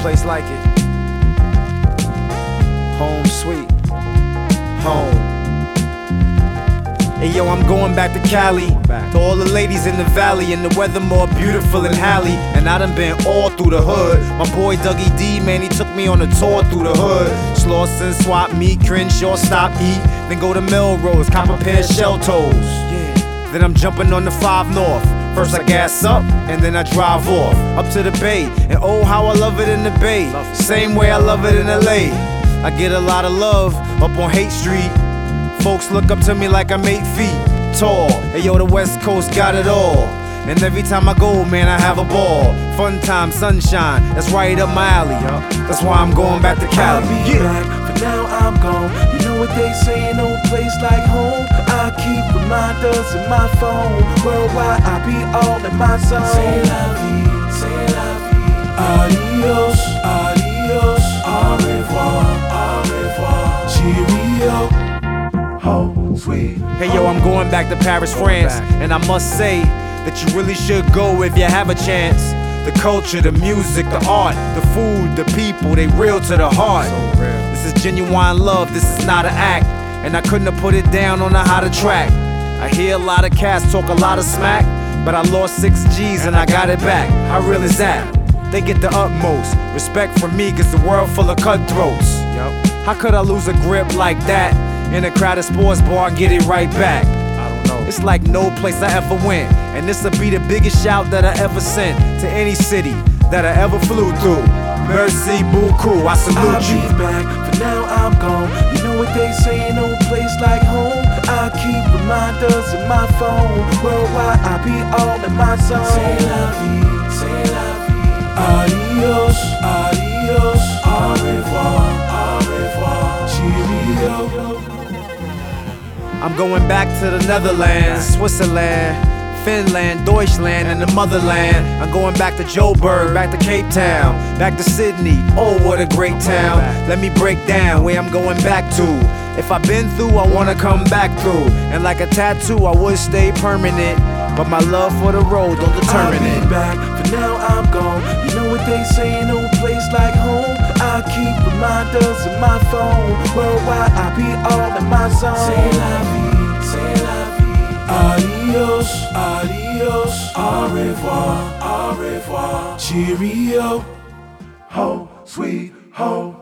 place like it. Home sweet, home. Hey yo, I'm going back to Cali. Back. To all the ladies in the valley, and the weather more beautiful in Halley. And I done been all through the hood. My boy Dougie D, man, he took me on a tour through the hood. Slauson, Swap Meet, Crenshaw, stop, eat. Then go to Melrose, cop a pair of shell toes. Yeah. Then I'm jumping on the 5 North. First I gas up, and then I drive off. Up to the bay, and oh, how I love it in the bay. Same way I love it in LA. I get a lot of love up on Haight Street. Folks look up to me like I'm eight feet tall. Hey yo, the West Coast got it all. And every time I go, man, I have a ball. Fun time, sunshine, that's right up my alley. That's why I'm going back to I'll Cali. yeah. back, for now I'm gone. You know what they say, no place like home. I keep reminders in my phone. Worldwide, be all in my zone. Say la vie, say la vie. Adios, adios, au revoir, au revoir. Cheerio, home sweet. Hey yo, I'm going back to Paris, France, and I must say that you really should go if you have a chance. The culture, the music, the art, the food, the people, they real to the heart. This is genuine love, this is not an act, and I couldn't have put it down on a hotter track. I hear a lot of cats talk a lot of smack, but I lost six G's and I got it back. How real is that? They get the utmost respect from me, cause the world full of cutthroats. How could I lose a grip like that in a crowded sports bar and get it right back? I don't know. It's like no place I ever went, and this'll be the biggest shout that I ever sent to any city that I ever flew through. Mercy, beaucoup, I salute I'll you. be back, for now I'm gone. You know what they say, no place like home. I keep reminders in my phone. Worldwide, I be all in my zone. Say la vie, say la vie. Adios, adios, au revoir, au revoir. Cheerio. I'm going back to the Netherlands, Switzerland, Finland, Deutschland, and the motherland. I'm going back to Joburg, back to Cape Town, back to Sydney. Oh, what a great town. Let me break down where I'm going back to. If I've been through, I wanna come back through. And like a tattoo, I would stay permanent. But my love for the road don't I'll be it. back, for now I'm gone. You know what they say, no place like home. I keep reminders in my phone. Worldwide, I be all in my zone. Say la revoir, au revoir. Cheerio, ho, sweet ho.